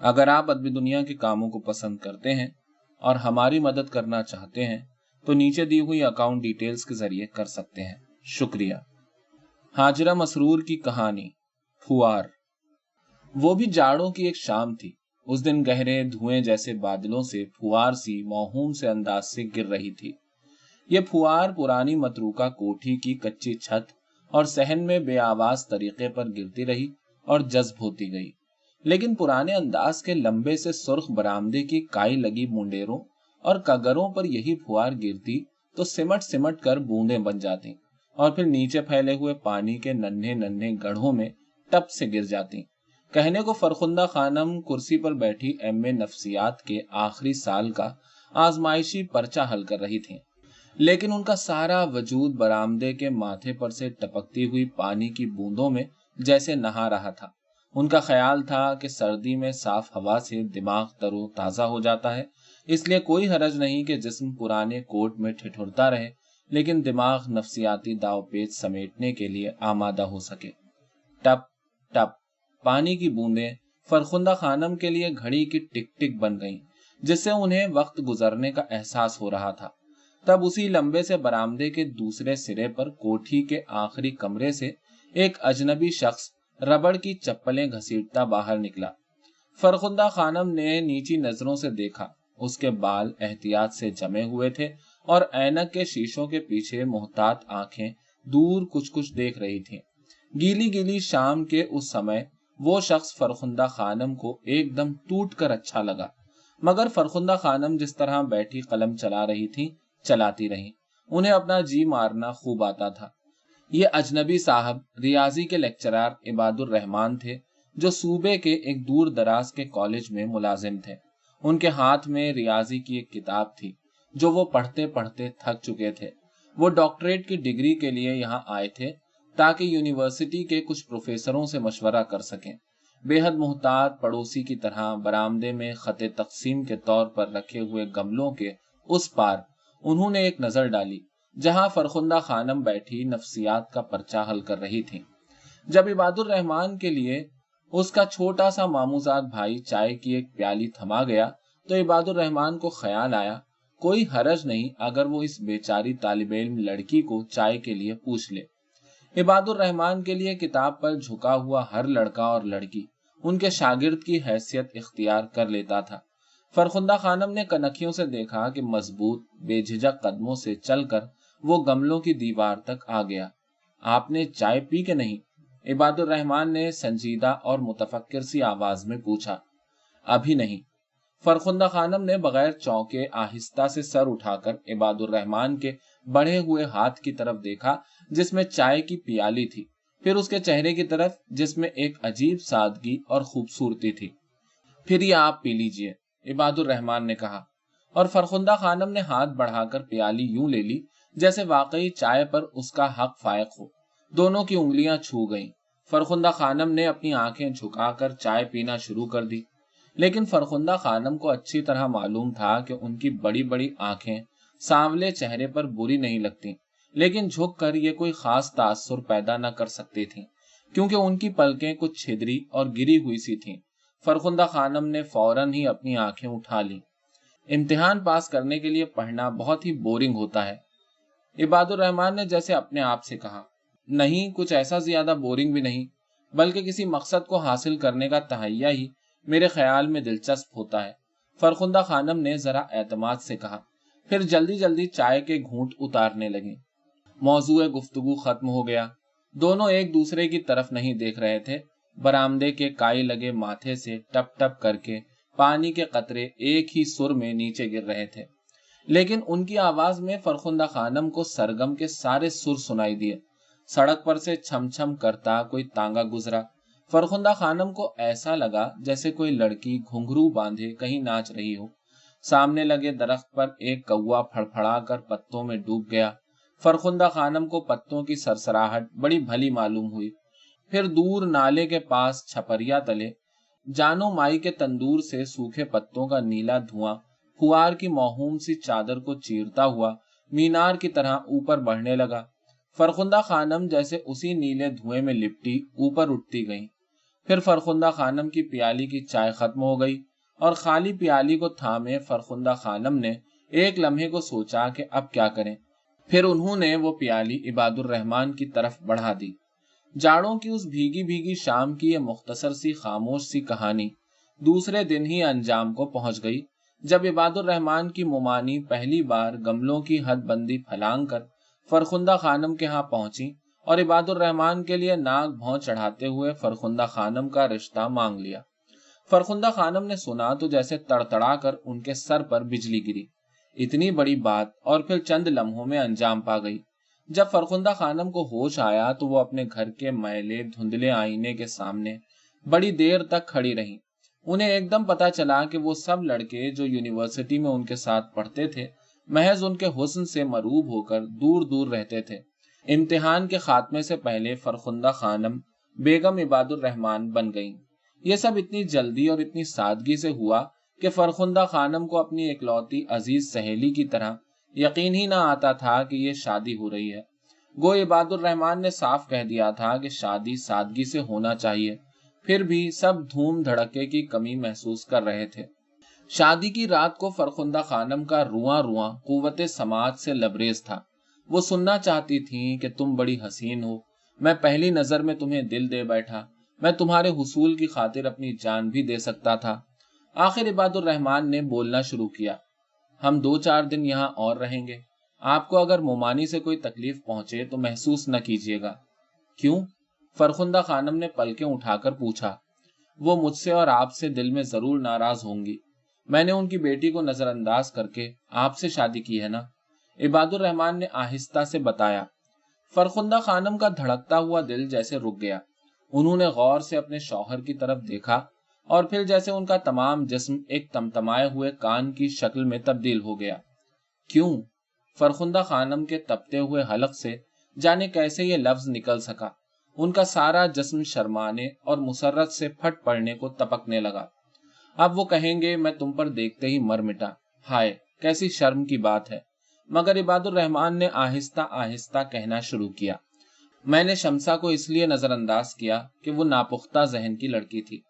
اگر آپ ادبی دنیا کے کاموں کو پسند کرتے ہیں اور ہماری مدد کرنا چاہتے ہیں، تو نیچے دی ہوئی اکاؤنٹ ڈیٹیلز کے ذریعے کر سکتے ہیں۔ شکریہ۔ حاجرہ مسرور کی کہانی، پھوار۔ وہ بھی جاڑوں کی ایک شام تھی۔ اس دن گہرے دھوئیں جیسے بادلوں سے پھوار سی موہوم سے انداز سے گر رہی تھی۔ یہ پھوار پرانی متروکہ کوٹھی کی کچی چھت اور سہن میں بے آواز طریقے پر گرتی رہی اور جذب ہوتی گئی۔ لیکن پرانے انداز کے لمبے سے سرخ برامدے کی کائی لگی منڈیروں اور کگروں پر یہی پھوار گرتی تو سمٹ سمٹ کر بوندیں بن جاتی اور پھر نیچے پھیلے ہوئے پانی کے ننھے ننھے گڑھوں میں ٹپ سے گر جاتی۔ کہنے کو فرخندہ خانم کرسی پر بیٹھی ایم اے نفسیات کے آخری سال کا آزمائشی پرچہ حل کر رہی تھی لیکن ان کا سارا وجود برامدے کے ماتھے پر سے ٹپکتی ہوئی پانی کی بوندوں میں جیسے نہا رہا تھا۔ ان کا خیال تھا کہ سردی میں صاف ہوا سے دماغ ترو تازہ ہو جاتا ہے۔ اس لیے کوئی حرج نہیں کہ جسم پرانے کوٹ میں ٹھٹھرتا رہے، لیکن دماغ نفسیاتی داؤ پیچ سمیٹنے کے لیے آمادہ ہو سکے۔ ٹپ ٹپ، پانی کی بوندیں فرخندہ خانم کے لیے گھڑی کی ٹک ٹک بن گئیں، جس سے انہیں وقت گزرنے کا احساس ہو رہا تھا۔ تب اسی لمبے سے برامدے کے دوسرے سرے پر کوٹھی کے آخری کمرے سے ایک اجنبی شخص ربڑ کی چپلیں گھسیٹتا باہر نکلا۔ فرخندہ خانم نے نیچی نظروں سے دیکھا۔ اس کے بال احتیاط سے جمے ہوئے تھے اور اینک کے شیشوں کے پیچھے محتاط آنکھیں دور کچھ کچھ دیکھ رہی تھیں۔ گیلی گیلی شام کے اس سمے وہ شخص فرخندہ خانم کو ایک دم ٹوٹ کر اچھا لگا۔ مگر فرخندہ خانم جس طرح بیٹھی قلم چلا رہی تھی چلاتی رہی انہیں اپنا جی مارنا خوب آتا تھا۔ یہ اجنبی صاحب ریاضی کے لیکچرار عباد الرحمان تھے جو صوبے کے ایک دور دراز کے کالج میں ملازم تھے۔ ان کے ہاتھ میں ریاضی کی ایک کتاب تھی جو وہ پڑھتے پڑھتے تھک چکے تھے۔ وہ ڈاکٹریٹ کی ڈگری کے لیے یہاں آئے تھے تاکہ یونیورسٹی کے کچھ پروفیسروں سے مشورہ کر سکیں۔ بے حد محتاط پڑوسی کی طرح برامدے میں خط تقسیم کے طور پر رکھے ہوئے گملوں کے اس پار انہوں نے ایک نظر ڈالی۔ جہاں فرخندہ خانم بیٹھی نفسیات کا پرچہ حل کر رہی تھی جب عباد الرحمان کے لیے اس کا چھوٹا سا ماموزاد بھائی چائے کی ایک پیالی تھما گیا تو عباد الرحمان کو خیال آیا، کوئی حرج نہیں اگر وہ اس بیچاری طالب علم لڑکی کو چائے کے لیے پوچھ لے۔ عباد الرحمان کے لیے کتاب پر جھکا ہوا ہر لڑکا اور لڑکی ان کے شاگرد کی حیثیت اختیار کر لیتا تھا۔ فرخندہ خانم نے کنکھیوں سے دیکھا کہ مضبوط، بے جھجک قدموں سے چل کر وہ گملوں کی دیوار تک آ گیا۔ آپ نے چائے پی کے نہیں؟ عباد الرحمان نے سنجیدہ اور متفکر سی آواز میں پوچھا۔ ابھی نہیں۔ فرخندہ خانم نے بغیر چونکے آہستہ سے سر اٹھا کر عباد الرحمان کے بڑھے ہوئے ہاتھ کی طرف دیکھا، جس میں چائے کی پیالی تھی۔ پھر اس کے چہرے کی طرف، جس میں ایک عجیب سادگی اور خوبصورتی تھی۔ پھر یہ آپ پی لیجیے، عباد الرحمان نے کہا۔ اور فرخندہ خانم نے ہاتھ بڑھا کر پیالی یوں لے لی جیسے واقعی چائے پر اس کا حق فائق ہو۔ دونوں کی انگلیاں چھو گئیں۔ فرخندہ خانم نے اپنی آنکھیں جھکا کر چائے پینا شروع کر دی۔ لیکن فرخندہ خانم کو اچھی طرح معلوم تھا کہ ان کی بڑی بڑی آنکھیں سانولے چہرے پر بری نہیں لگتی لیکن جھک کر یہ کوئی خاص تاثر پیدا نہ کر سکتی تھی کیونکہ ان کی پلکیں کچھ چھدری اور گری ہوئی سی تھیں۔ فرخندہ خانم نے فوراً ہی اپنی آنکھیں اٹھا لی امتحان پاس کرنے کے لیے پڑھنا بہت ہی بورنگ ہوتا ہے۔ عباد الرحمان نے جیسے اپنے آپ سے کہا، نہیں، کچھ ایسا زیادہ بورنگ بھی نہیں، بلکہ کسی مقصد کو حاصل کرنے کا تہیا ہی میرے خیال میں دلچسپ ہوتا ہے۔ فرخندہ خانم نے ذرا اعتماد سے کہا، پھر جلدی جلدی چائے کے گھونٹ اتارنے لگے موضوع گفتگو ختم ہو گیا۔ دونوں ایک دوسرے کی طرف نہیں دیکھ رہے تھے۔ برامدے کے کائی لگے ماتھے سے ٹپ ٹپ کر کے پانی کے قطرے ایک ہی سر میں نیچے گر رہے تھے۔ لیکن ان کی آواز میں فرخندہ خانم کو سرگم کے سارے سر سنائی دیے۔ سڑک پر سے چھم چھم کرتا کوئی تانگا گزرا۔ فرخندہ خانم کو ایسا لگا جیسے کوئی لڑکی گھنگرو باندھے کہیں ناچ رہی ہو۔ سامنے لگے درخت پر ایک کوا پھڑ پھڑا کر پتوں میں ڈوب گیا۔ فرخندہ خانم کو پتوں کی سرسراہٹ بڑی بھلی معلوم ہوئی۔ پھر دور نالے کے پاس چھپریا تلے۔ جانو مائی کے تندور سے سوکھے پتوں کا نیلا دھواں پھوار کی موہوم سی چادر کو چیرتا ہوا مینار کی طرح اوپر بڑھنے لگا۔ فرخندہ خانم جیسے اسی نیلے دھوئے میں لپٹی اوپر اٹھتی گئی پھر فرخندہ خانم کی پیالی کی چائے ختم ہو گئی اور خالی پیالی کو تھامے فرخندہ خانم نے ایک لمحے کو سوچا کہ اب کیا کریں۔ پھر انہوں نے وہ پیالی عباد الرحمان کی طرف بڑھا دی۔ جاڑوں کی اس بھیگی بھیگی شام کی یہ مختصر سی خاموش سی کہانی دوسرے دن ہی انجام کو پہنچ گئی۔ جب عباد الرحمان کی ممانی پہلی بار گملوں کی حد بندی پھلانگ کر فرخندہ خانم کے ہاں پہنچی اور عباد الرحمان کے لیے ناک بھون چڑھاتے ہوئے فرخندہ خانم کا رشتہ مانگ لیا۔ فرخندہ خانم نے سنا تو جیسے تڑتڑا کر ان کے سر پر بجلی گری۔ اتنی بڑی بات اور پھر چند لمحوں میں انجام پا گئی۔ جب فرخندہ خانم کو ہوش آیا تو وہ اپنے گھر کے میلے دھندلے آئینے کے سامنے بڑی دیر تک کھڑی رہی انہیں ایک دم پتا چلا کہ وہ سب لڑکے جو یونیورسٹی میں ان کے ساتھ پڑھتے تھے، محض ان کے حسن سے مروب ہو کر دور دور رہتے تھے۔ امتحان کے خاتمے سے پہلے فرخندہ خانم بیگم عباد الرحمان بن گئیں۔ یہ سب اتنی جلدی اور اتنی سادگی سے ہوا کہ فرخندہ خانم کو اپنی اکلوتی عزیز سہیلی کی طرح یقین ہی نہ آتا تھا کہ یہ شادی ہو رہی ہے۔ گو عباد الرحمان نے صاف کہہ دیا تھا کہ شادی سادگی سے ہونا چاہیے۔ پھر بھی سب دھوم دھڑکے کی کمی محسوس کر رہے تھے۔ شادی کی رات کو فرخندہ خانم کا رواں رواں قوت سماج سے لبریز تھا۔ وہ سننا چاہتی تھی کہ تم بڑی حسین ہو۔ میں پہلی نظر میں تمہیں دل دے بیٹھا۔ میں تمہارے حصول کی خاطر اپنی جان بھی دے سکتا تھا۔ آخر عباد الرحمان نے بولنا شروع کیا۔ ہم دو چار دن یہاں اور رہیں گے۔ آپ کو اگر مومانی سے کوئی تکلیف پہنچے تو محسوس نہ کیجیے گا۔ کیوں؟ فرخندہ خانم نے پلکیں اٹھا کر پوچھا، وہ مجھ سے اور آپ سے دل میں ضرور ناراض ہوں گی۔ میں نے ان کی بیٹی کو نظر انداز کر کے آپ سے شادی کی ہے نا؟ عباد الرحمان نے آہستہ سے بتایا۔ فرخندہ خانم کا دھڑکتا ہوا دل جیسے رک گیا۔ انہوں نے غور سے اپنے شوہر کی طرف دیکھا اور پھر جیسے ان کا تمام جسم ایک تمتمائے ہوئے کان کی شکل میں تبدیل ہو گیا۔ کیوں؟ فرخندہ خانم کے تپتے ہوئے حلق سے جانے کیسے یہ لفظ نکل سکا؟ ان کا سارا جسم شرمانے اور مسرت سے پھٹ پڑنے کو تپکنے لگا۔ اب وہ کہیں گے، میں تم پر دیکھتے ہی مر مٹا۔ ہائے، کیسی شرم کی بات ہے۔ مگر عباد الرحمان نے آہستہ آہستہ کہنا شروع کیا۔ میں نے شمسا کو اس لیے نظر انداز کیا کہ وہ ناپختہ ذہن کی لڑکی تھی۔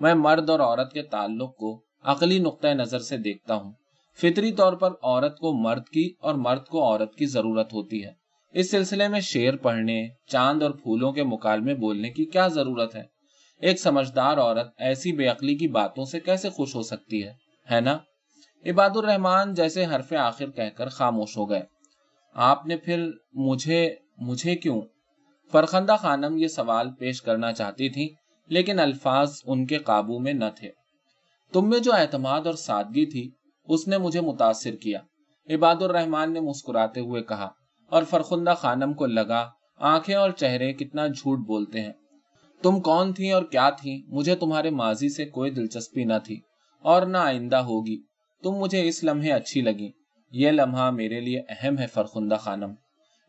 میں مرد اور عورت کے تعلق کو عقلی نقطۂ نظر سے دیکھتا ہوں۔ فطری طور پر عورت کو مرد کی اور مرد کو عورت کی ضرورت ہوتی ہے۔ اس سلسلے میں شیر پڑھنے، چاند اور پھولوں کے مکالمے بولنے کی کیا ضرورت ہے؟ ایک سمجھدار عورت ایسی بے عقلی کی باتوں سے کیسے خوش ہو سکتی ہے؟ ہے نا؟ عباد الرحمان جیسے حرف آخر کہہ کر خاموش ہو گئے۔ آپ نے پھر مجھے مجھے کیوں؟ فرخندہ خانم یہ سوال پیش کرنا چاہتی تھی لیکن الفاظ ان کے قابو میں نہ تھے۔ تم میں جو اعتماد اور سادگی تھی، اس نے مجھے متاثر کیا۔ عباد الرحمان نے مسکراتے ہوئے کہا اور فرخندہ خانم کو لگا، آنکھیں اور چہرے کتنا جھوٹ بولتے ہیں۔ تم کون تھی اور کیا تھی؟ مجھے تمہارے ماضی سے کوئی دلچسپی نہ تھی، اور نہ آئندہ ہوگی۔ تم مجھے اس لمحے اچھی لگی۔ یہ لمحہ میرے لیے اہم ہے، فرخندہ خانم۔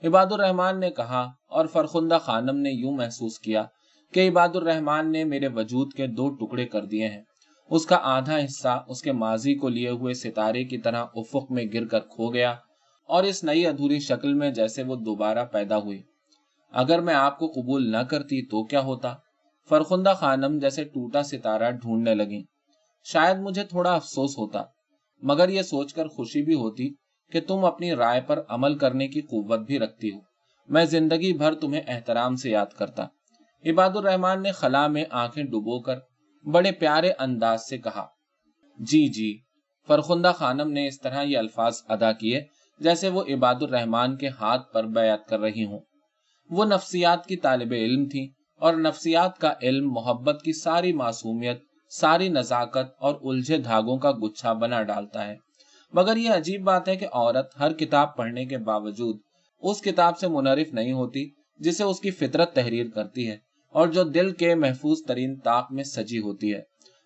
عباد الرحمان نے کہا، اور فرخندہ خانم نے یوں محسوس کیا کہ عباد الرحمان نے میرے وجود کے دو ٹکڑے کر دیے ہیں۔ اس کا آدھا حصہ اس کے ماضی کو لیے ہوئے ستارے کی طرح افق میں گر کر کھو گیا۔ اور اس نئی ادھوری شکل میں جیسے وہ دوبارہ پیدا ہوئی۔ اگر میں آپ کو قبول نہ کرتی تو کیا ہوتا؟ فرخندہ خانم جیسے ٹوٹا ستارہ ڈھونڈنے لگی شاید مجھے تھوڑا افسوس ہوتا، مگر یہ سوچ کر خوشی بھی ہوتی کہ تم اپنی رائے پر عمل کرنے کی قوت بھی رکھتی ہو۔ میں زندگی بھر تمہیں احترام سے یاد کرتا۔ عباد الرحمان نے خلا میں آنکھیں ڈبو کر بڑے پیارے انداز سے کہا جی جی۔ فرخندہ خانم نے اس طرح یہ الفاظ ادا کیے جیسے وہ عباد الرحمان کے ہاتھ پر بیعت کر رہی ہوں۔ وہ نفسیات کی طالب علم تھی اور نفسیات کا علم محبت کی ساری معصومیت، ساری نزاکت اور الجھے دھاگوں کا گچھا بنا ڈالتا ہے۔ مگر یہ عجیب بات ہے کہ عورت ہر کتاب پڑھنے کے باوجود اس کتاب سے منرف نہیں ہوتی جسے اس کی فطرت تحریر کرتی ہے اور جو دل کے محفوظ ترین طاق میں سجی ہوتی ہے۔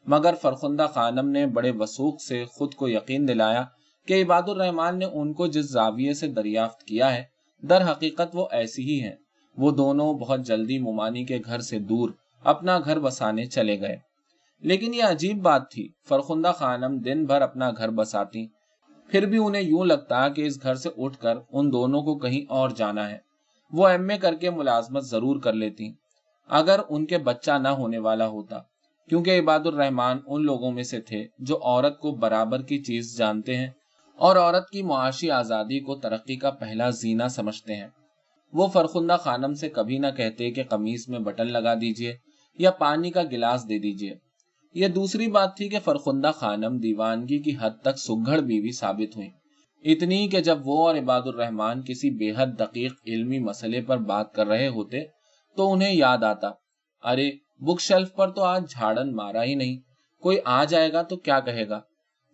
مگر فرخندہ خانم نے بڑے وسوخ سے خود کو یقین دلایا کہ عباد الرحمان نے ان کو جس زاویے سے دریافت کیا ہے، در حقیقت وہ ایسی ہی ہیں۔ وہ دونوں بہت جلدی ممانی کے گھر سے دور اپنا گھر بسانے چلے گئے۔ لیکن یہ عجیب بات تھی، فرخندہ خانم دن بھر اپنا گھر بساتی، پھر بھی انہیں یوں لگتا کہ اس گھر سے اٹھ کر ان دونوں کو کہیں اور جانا ہے۔ وہ ایم اے کر کے ملازمت ضرور کر لیتی، اگر ان کے بچہ نہ ہونے والا ہوتا۔ کیونکہ عباد الرحمان ان لوگوں میں سے تھے جو عورت کو برابر کی چیز جانتے ہیں اور عورت کی معاشی آزادی کو ترقی کا پہلا زینہ سمجھتے ہیں۔ وہ فرخندہ خانم سے کبھی نہ کہتے کہ قمیص میں بٹن لگا دیجیے یا پانی کا گلاس دے دیجیے۔ یہ دوسری بات تھی کہ فرخندہ خانم دیوانگی کی حد تک سگھڑ بیوی ثابت ہوئی اتنی کہ جب وہ اور عباد الرحمان کسی بے حد دقیق علمی مسئلے پر بات کر رہے ہوتے تو انہیں یاد آتا۔ ارے، بک شیلف پر تو آج جھاڑن مارا ہی نہیں۔ کوئی آ جائے گا تو کیا کہے گا؟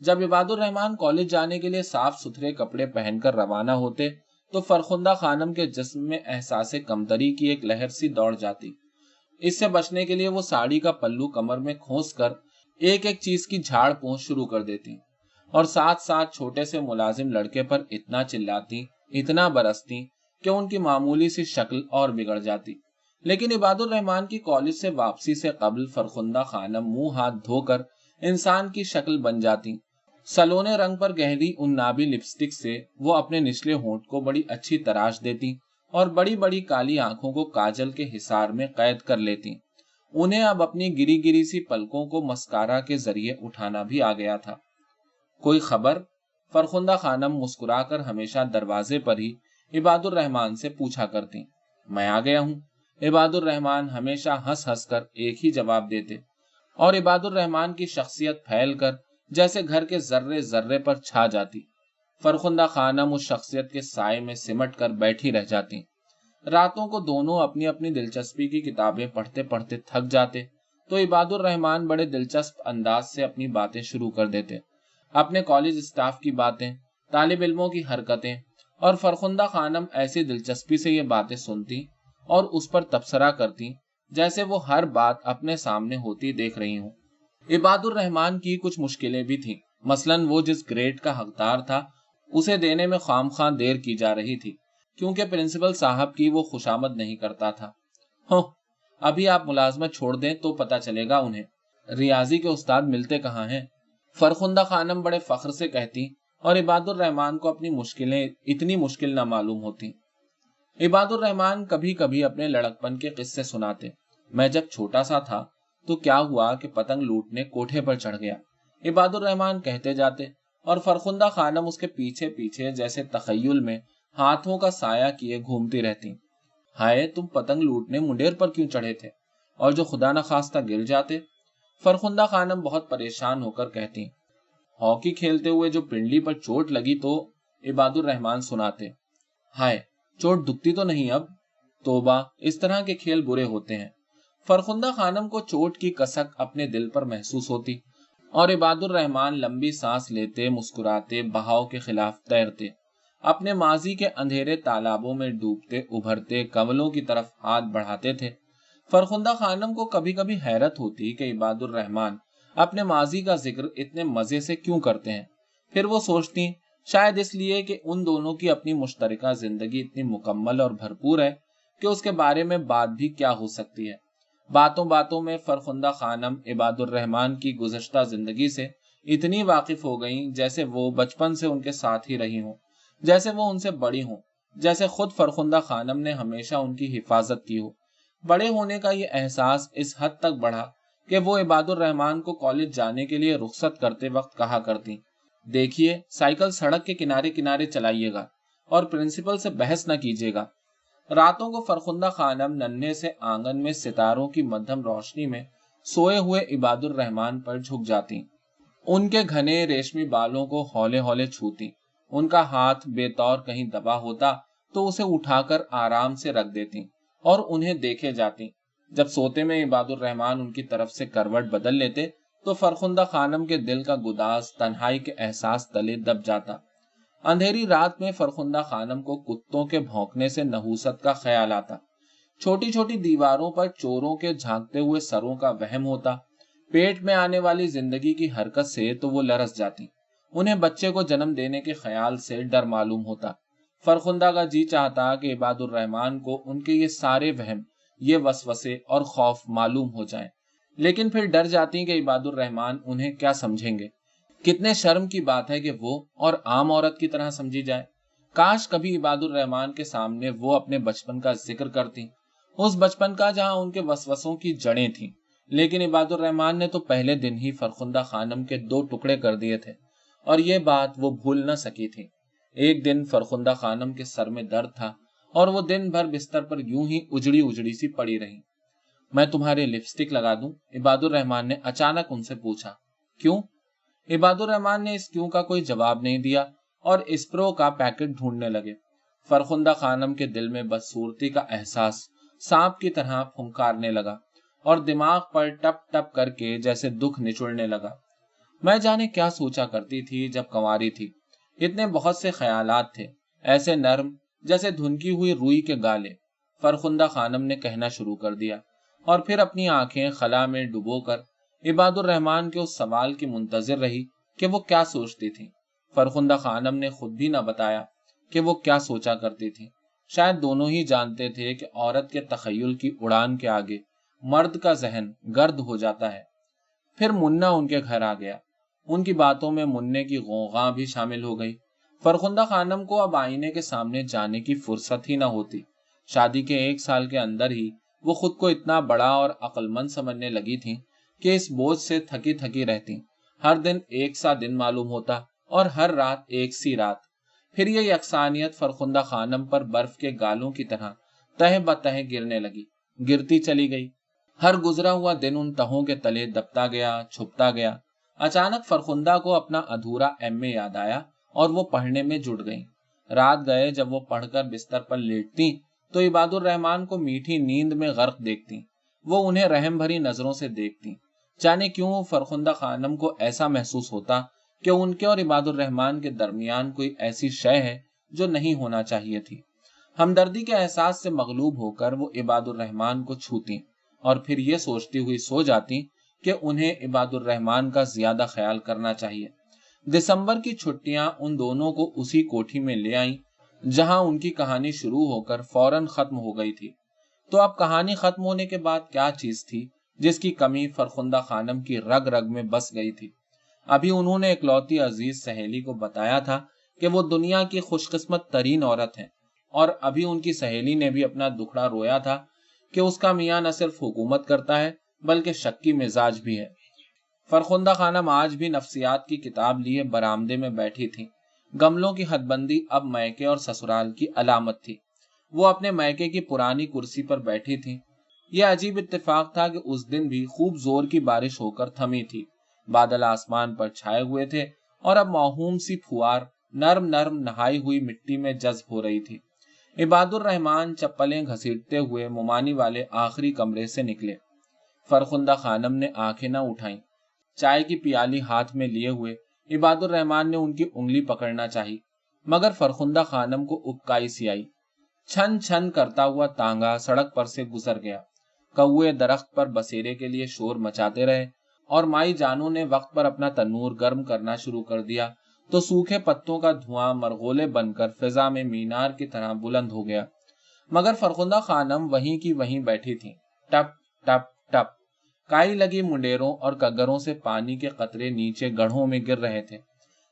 جب عباد الرحمان کالج جانے کے لیے صاف ستھرے کپڑے پہن کر روانہ ہوتے، تو فرخندہ خانم کے جسم میں احساس کمتری کی ایک لہر سی دوڑ جاتی۔ اس سے بچنے کے لیے وہ ساڑی کا پلو کمر میں کھونس کر ایک ایک چیز کی جھاڑ پہنچ شروع کر دیتی۔ اور ساتھ ساتھ چھوٹے سے ملازم لڑکے پر اتنا چلاتی، اتنا برستی کہ ان کی معمولی سی شکل اور بگڑ جاتی۔ لیکن عباد الرحمان کی کالج سے واپسی سے قبل فرخندہ خانم منہ ہاتھ دھو کر انسان کی شکل بن جاتی۔ سلونے رنگ پر گہری ان نابی لپسٹک سے وہ اپنے نچلے ہونٹ کو بڑی اچھی تراش دیتی اور بڑی بڑی کالی آنکھوں کو کاجل کے حسار میں قید کر لیتی۔ انہیں اب اپنی گری گری سی پلکوں کو مسکارا کے ذریعے اٹھانا بھی آ گیا تھا۔ کوئی خبر؟ فرخندہ خانم مسکرا کر ہمیشہ دروازے پر ہی عباد الرحمان سے پوچھا کرتی۔ میں آ گیا ہوں۔ عباد الرحمان ہمیشہ ہنس ہنس کر ایک ہی جواب دیتے اور عباد الرحمان کی شخصیت پھیل کر جیسے گھر کے ذرے ذرے پر چھا جاتی۔ فرخندہ خانم اس شخصیت کے سائے میں سمٹ کر بیٹھی رہ جاتی۔ راتوں کو دونوں اپنی اپنی دلچسپی کی کتابیں پڑھتے پڑھتے تھک جاتے۔ تو عباد الرحمان بڑے دلچسپ انداز سے اپنی باتیں شروع کر دیتے۔ اپنے کالج اسٹاف کی باتیں، طالب علموں کی حرکتیں، اور فرخندہ خانم ایسی دلچسپی سے یہ باتیں سنتی اور اس پر تبصرہ کرتی جیسے وہ ہر بات اپنے سامنے ہوتی دیکھ رہی ہوں۔ عباد الرحمان کی کچھ مشکلیں بھی تھیں۔ مثلا وہ جس گریڈ کا حقدار تھا، اسے دینے میں خام خواہ دیر کی جا رہی تھی، کیونکہ پرنسپل صاحب کی وہ خوشامد نہیں کرتا تھا۔ ہو ابھی آپ ملازمت چھوڑ دیں تو پتا چلے گا انہیں۔ ریاضی کے استاد ملتے کہاں ہیں؟ فرخندہ خانم بڑے فخر سے کہتی، اور عباد الرحمان کو اپنی مشکلیں، اتنی مشکل نہ معلوم ہوتی۔ عباد الرحمان کبھی کبھی اپنے لڑکپن کے قصے سناتے۔ میں جب چھوٹا سا تھا تو کیا ہوا کہ پتنگ لوٹنے کوٹھے پر چڑھ گیا۔ عباد الرحمان کہتے جاتے اور فرخندہ خانم اس کے پیچھے پیچھے جیسے تخیل میں ہاتھوں کا سایہ کیے گھومتی رہتی۔ ہائے، تم پتنگ لوٹنے منڈیر پر کیوں چڑھے تھے؟ اور جو خدا نخواستہ گر جاتے، فرخندہ خانم بہت پریشان ہو کر کہتی، ہاکی کھیلتے ہوئے جو پنڈلی پر چوٹ لگی تو عباد الرحمان سناتے، ہائے، چوٹ دکھتی تو نہیں اب؟ توبہ، اس طرح کے کھیل برے ہوتے ہیں۔ فرخندہ خانم کو چوٹ کی کسک اپنے دل پر محسوس ہوتی اور عباد الرحمان لمبی سانس لیتے، مسکراتے، بہاؤ کے خلاف تیرتے، اپنے ماضی کے اندھیرے تالابوں میں ڈوبتے، ابھرتے کملوں کی طرف ہاتھ بڑھاتے تھے۔ فرخندہ خانم کو کبھی کبھی حیرت ہوتی کہ عباد الرحمان اپنے ماضی کا ذکر اتنے مزے سے کیوں کرتے ہیں؟ پھر وہ سوچتی، شاید اس لیے کہ ان دونوں کی اپنی مشترکہ زندگی اتنی مکمل اور بھرپور ہے کہ اس کے بارے میں بات بھی کیا ہو سکتی ہے۔ باتوں باتوں میں فرخندہ خانم عباد الرحمان کی گزشتہ زندگی سے اتنی واقف ہو گئیں جیسے وہ بچپن سے ان کے ساتھ ہی رہی ہوں، جیسے وہ ان سے بڑی ہوں، جیسے خود فرخندہ خانم نے ہمیشہ ان کی حفاظت کی ہو۔ بڑے ہونے کا یہ احساس اس حد تک بڑھا کہ وہ عباد الرحمان کو کالج جانے کے لیے رخصت کرتے وقت کہا کرتی، دیکھیے، سائیکل سڑک کے کنارے کنارے چلائیے گا اور پرنسپل سے بحث نہ کیجیے گا۔ راتوں کو فرخندہ خانم ننے سے آنگن میں ستاروں کی مدھم روشنی میں سوئے ہوئے عباد الرحمان پر جھک جاتی ان کے گھنے ریشمی بالوں کو ہولے ہولے چھوتی ان کا ہاتھ بے طور کہیں دبا ہوتا تو اسے اٹھا کر آرام سے رکھ دیتی اور انہیں دیکھے جاتی جب سوتے میں عباد الرحمان ان کی طرف سے کروٹ بدل لیتے تو فرخندہ خانم کے دل کا گداز تنہائی کے احساس تلے دب جاتا۔ اندھیری رات میں فرخندہ خانم کو کتوں کے بھونکنے سے نحوست کا خیال آتا۔ چھوٹی چھوٹی دیواروں پر چوروں کے جھانکتے ہوئے سروں کا وہم ہوتا۔ پیٹ میں آنے والی زندگی کی حرکت سے تو وہ لرس جاتی۔ انہیں بچے کو جنم دینے کے خیال سے ڈر معلوم ہوتا۔ فرخندہ کا جی چاہتا کہ عباد الرحمان کو ان کے یہ سارے وہم، یہ وسوسے اور خوف معلوم ہو جائیں۔ لیکن پھر ڈر جاتی کہ عباد الرحمان انہیں کیا سمجھیں گے۔ کتنے شرم کی بات ہے کہ وہ اور عام عورت کی طرح سمجھی جائے۔ کاش کبھی عباد الرحمان کے سامنے وہ اپنے بچپن کا ذکر کرتی اس بچپن کا جہاں ان کے وسوسوں کی جڑیں تھیں۔ لیکن عباد الرحمان نے تو پہلے دن ہی فرخندہ خانم کے دو ٹکڑے کر دیے تھے۔ اور یہ بات وہ بھول نہ سکی تھی ایک دن فرخندہ خانم کے سر میں درد تھا اور وہ دن بھر بستر پر یوں ہی اجڑی اجڑی سی پڑی رہی۔ میں تمہارے لپسٹک لگا دوں؟ عباد الرحمان نے اچانک ان سے پوچھا، کیوں؟ عباد الرحمان نے اس کیوں کا کوئی جواب نہیں دیا اور اسپرو کا پیکٹ ڈھونڈنے لگے۔ فرخندہ خانم کے دل میں بدسورتی کا احساس سانپ کی طرح پھنکارنے لگا اور دماغ پر ٹپ ٹپ کر کے جیسے دکھ نچوڑنے لگا۔ میں جانے کیا سوچا کرتی تھی جب کنواری تھی۔ اتنے بہت سے خیالات تھے، ایسے نرم جیسے دھنکی ہوئی روئی کے گالے۔ فرخندہ خانم نے کہنا شروع کر دیا اور پھر اپنی آنکھیں خلا میں ڈبو کر عباد الرحمان کے اس سوال کی منتظر رہی کہ وہ کیا سوچتی تھی فرخندہ خانم نے خود بھی نہ بتایا کہ وہ کیا سوچا کرتی تھی شاید دونوں ہی جانتے تھے کہ عورت کے تخیل کی اڑان کے آگے مرد کا ذہن گرد ہو جاتا ہے۔ پھر منا ان کے گھر آ گیا۔ ان کی باتوں میں مننے کی غوغاں بھی شامل ہو گئی۔ فرخندہ خانم کو اب آئینے کے سامنے جانے کی فرصت ہی نہ ہوتی۔ شادی کے ایک سال کے اندر ہی وہ خود کو اتنا بڑا اور عقل مند سمجھنے لگی تھی کہ اس بوجھ سے تھکی تھکی رہتی۔ ہر دن ایک سا دن معلوم ہوتا اور ہر رات ایک سی رات۔ پھر یہ یکسانیت فرخندہ خانم پر برف کے گالوں کی طرح تہ بتہ گرنے لگی۔ گرتی چلی گئی۔ ہر گزرا ہوا دن ان تہوں کے تلے دبتا گیا، چھپتا گیا۔ اچانک فرخندہ کو اپنا ادھورا ایم اے یاد آیا اور وہ پڑھنے میں جڑ گئی رات گئے، جب وہ پڑھ کر بستر پر لیٹتی تو عباد الرحمان کو میٹھی نیند میں غرق دیکھتی۔ وہ انہیں رحم بھری نظروں سے دیکھتی۔ جانے کیوں فرخندہ خانم کو ایسا محسوس ہوتا کہ ان کے اور عباد الرحمان کے درمیان کوئی ایسی شے ہے جو نہیں ہونا چاہیے تھی۔ ہمدردی کے احساس سے مغلوب ہو کر وہ عباد الرحمان کو چھوتی اور پھر یہ سوچتی ہوئی سو جاتی کہ انہیں عباد الرحمان کا زیادہ خیال کرنا چاہیے۔ دسمبر کی چھٹیاں ان دونوں کو اسی کوٹھی میں لے آئیں جہاں ان کی کہانی شروع ہو کر فوراً ختم ہو گئی تھی۔ تو اب کہانی ختم ہونے کے بعد کیا چیز تھی؟ جس کی کمی فرخندہ خانم کی رگ رگ میں بس گئی تھی۔ ابھی انہوں نے اکلوتی عزیز سہیلی کو بتایا تھا کہ وہ دنیا کی خوش قسمت ترین عورت ہے اور ابھی ان کی سہیلی نے بھی اپنا دکھڑا رویا تھا کہ اس کا میاں نہ صرف حکومت کرتا ہے بلکہ شکی مزاج بھی ہے۔ فرخندہ خانم آج بھی نفسیات کی کتاب لیے برامدے میں بیٹھی تھی گملوں کی حد بندی اب میکے اور سسرال کی علامت تھی۔ وہ اپنے میکے کی پرانی کرسی پر بیٹھی تھی یہ عجیب اتفاق تھا کہ اس دن بھی خوب زور کی بارش ہو کر تھمی تھی۔ بادل آسمان پر چھائے ہوئے تھے اور اب موہوم سی پھوار نرم نرم نہائی ہوئی مٹی میں جذب ہو رہی تھی۔ عباد الرحمان چپلیں گھسیٹتے ہوئے ممانی والے آخری کمرے سے نکلے۔ فرخندہ خانم نے آنکھیں نہ اٹھائیں۔ چائے کی پیالی ہاتھ میں لیے ہوئے عباد الرحمان نے ان کی انگلی پکڑنا چاہی، مگر فرخندہ خانم کو اکائی سی آئی۔ چھن چھن کرتا ہوا تانگا سڑک پر سے گزر گیا۔ کوے درخت پر بسیرے کے لیے شور مچاتے رہے اور مائی جانو نے وقت پر اپنا تنور گرم کرنا شروع کر دیا تو سوکھے پتوں کا دھواں مرغولے بن کر فضا میں مینار کی طرح بلند ہو گیا۔ مگر فرخندہ خانم وہیں کی وہیں بیٹھی تھی ٹپ ٹپ ٹپ۔ کائی لگی منڈیروں اور کگروں سے پانی کے قطرے نیچے گڑھوں میں گر رہے تھے۔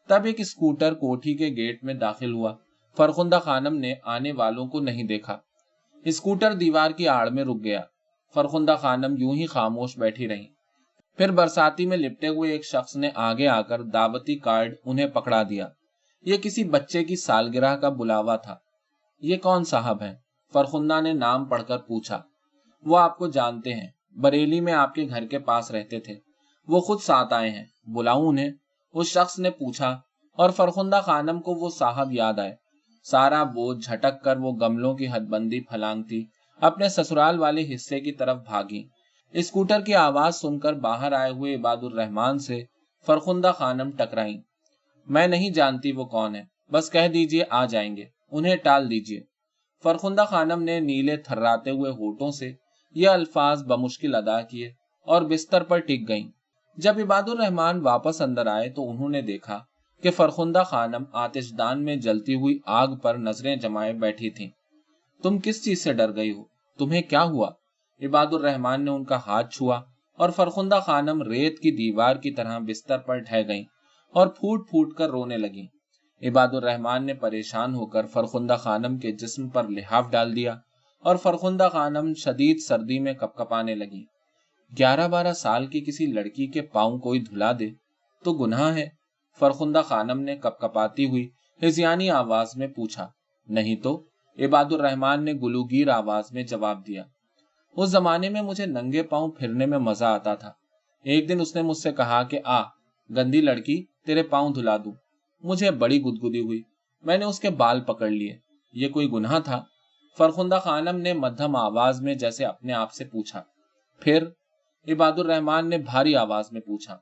تب ایک اسکوٹر کوٹھی کے گیٹ میں داخل ہوا۔ فرخندہ خانم نے آنے والوں کو نہیں دیکھا۔ اسکوٹر دیوار کی آڑ میں رک گیا۔ فرخندہ خانم یوں ہی خاموش بیٹھی رہی پھر برساتی میں لپٹے ہوئے ایک شخص نے آگے آ کر دعوتی کارڈ انہیں پکڑا دیا۔ یہ کسی بچے کی سالگرہ کا بلاوا تھا۔ یہ کون صاحب ہیں؟ فرخندہ نے نام پڑھ کر پوچھا۔ وہ آپ کو جانتے ہیں۔ بریلی میں آپ کے گھر کے پاس رہتے تھے۔ وہ خود ساتھ آئے ہیں۔ بلاؤں انہیں۔ اس شخص نے پوچھا اور فرخندہ خانم کو وہ صاحب یاد آئے۔ سارا بوجھ جھٹک کر وہ گملوں کی حد بندی پھلانگتی۔ اپنے سسرال والے حصے کی طرف بھاگی اسکوٹر کی آواز سن کر باہر آئے ہوئے عباد الرحمان سے فرخندہ خانم ٹکرائی میں نہیں جانتی وہ کون ہے۔ بس کہہ دیجیے، آ جائیں گے۔ انہیں ٹال دیجیے۔ فرخندہ خانم نے نیلے تھراتے ہوئے ہوٹوں سے یہ الفاظ بمشکل ادا کیے اور بستر پر ٹک گئیں۔ جب عباد الرحمان واپس اندر آئے تو انہوں نے دیکھا کہ فرخندہ خانم آتش دان میں جلتی ہوئی آگ پر نظریں جمائے بیٹھی تھیں تم کس چیز سے ڈر گئی ہو؟ تمہیں کیا ہوا؟ عباد الرحمان نے ان کا ہاتھ چھوا اور فرخندہ خانم ریت کی دیوار کی طرح بستر پر ڈھہ گئیں اور پھوٹ پھوٹ کر رونے لگیں۔ عباد الرحمان نے پریشان ہو کر فرخندہ خانم کے جسم پر لحاف ڈال دیا اور فرخندہ خانم شدید سردی میں کپ کپانے لگی گیارہ بارہ سال کی کسی لڑکی کے پاؤں کوئی دھلا دے تو گناہ ہے۔ فرخندہ خانم نے کپ کپاتی ہوئی ہزیانی آواز میں پوچھا، نہیں تو؟ عباد الرحمان نے گلوگیر آواز میں جواب دیا۔ اس زمانے میں مجھے ننگے پاؤں پھرنے میں مزہ آتا تھا۔ ایک دن اس نے مجھ سے کہا کہ آ گندی لڑکی، تیرے پاؤں دھلا دوں۔ مجھے بڑی گدگدی ہوئی۔ میں نے اس کے بال پکڑ لیے۔ یہ کوئی گناہ تھا؟ فرخندہ خانم نے مدھم آواز میں جیسے اپنے آپ سے پوچھا۔ پھر عباد الرحمان نے بھاری آواز میں پوچھا۔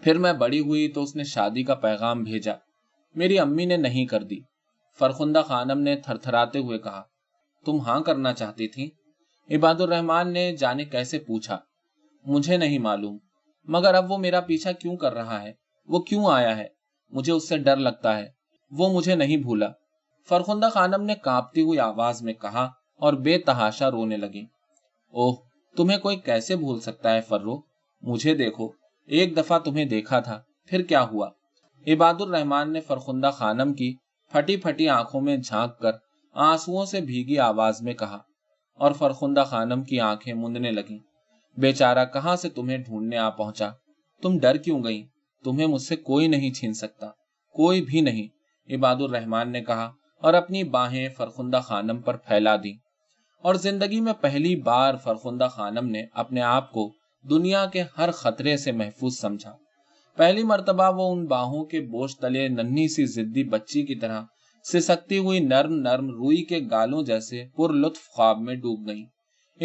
پھر میں بڑی ہوئی تو اس نے شادی کا پیغام بھیجا۔ میری امی نے نہیں کر دی۔ فرخندہ خانم نے تھر تھراتے ہوئے کہا، تم ہاں کرنا چاہتی تھی عباد الرحمان نے جانے کیسے پوچھا، مجھے نہیں معلوم، مگر اب وہ میرا پیچھا کیوں کر رہا ہے؟ وہ کیوں آیا ہے؟ مجھے اس سے ڈر لگتا ہے، وہ مجھے نہیں بھولا۔ فرخندہ خانم نے کانپتی ہوئی آواز میں کہا اور بے تحاشا رونے لگی اوہ، تمہیں کوئی کیسے بھول سکتا ہے فرو؟ مجھے دیکھو، ایک دفعہ تمہیں دیکھا تھا، پھر کیا ہوا؟ عباد الرحمان نے فرخندہ خانم کی پھٹی پھٹی آنکھوں میں جھانک کر آنسو سے بھیگی آواز میں کہا، اور فرخندہ خانم کی آنکھیں مندنے لگی بیچارہ، کہاں سے تمہیں ڈھونڈنے آ پہنچا؟ تم ڈر کیوں گئی؟ تمہیں مجھ سے کوئی نہیں چھین سکتا۔ کوئی بھی نہیں عباد الرحمان نے کہا، اور اپنی باہیں فرخندہ خانم پر پھیلا دی اور زندگی میں پہلی بار فرخندہ خانم نے اپنے آپ کو دنیا کے ہر خطرے سے محفوظ سمجھا۔ پہلی مرتبہ وہ ان باہوں کے بوجھ تلے ننھی سی زدی بچی کی طرح سسکتی ہوئی نرم نرم روئی کے گالوں جیسے پر لطف خواب میں ڈوب گئی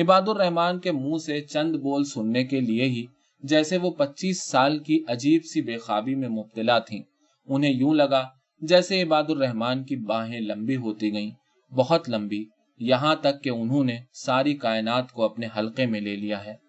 عباد الرحمان کے منہ سے چند بول سننے کے لیے ہی جیسے وہ پچیس سال کی عجیب سی بے خوابی میں مبتلا تھیں۔ انہیں یوں لگا جیسے عباد الرحمان کی باہیں لمبی ہوتی گئیں۔ بہت لمبی، یہاں تک کہ انہوں نے ساری کائنات کو اپنے حلقے میں لے لیا ہے۔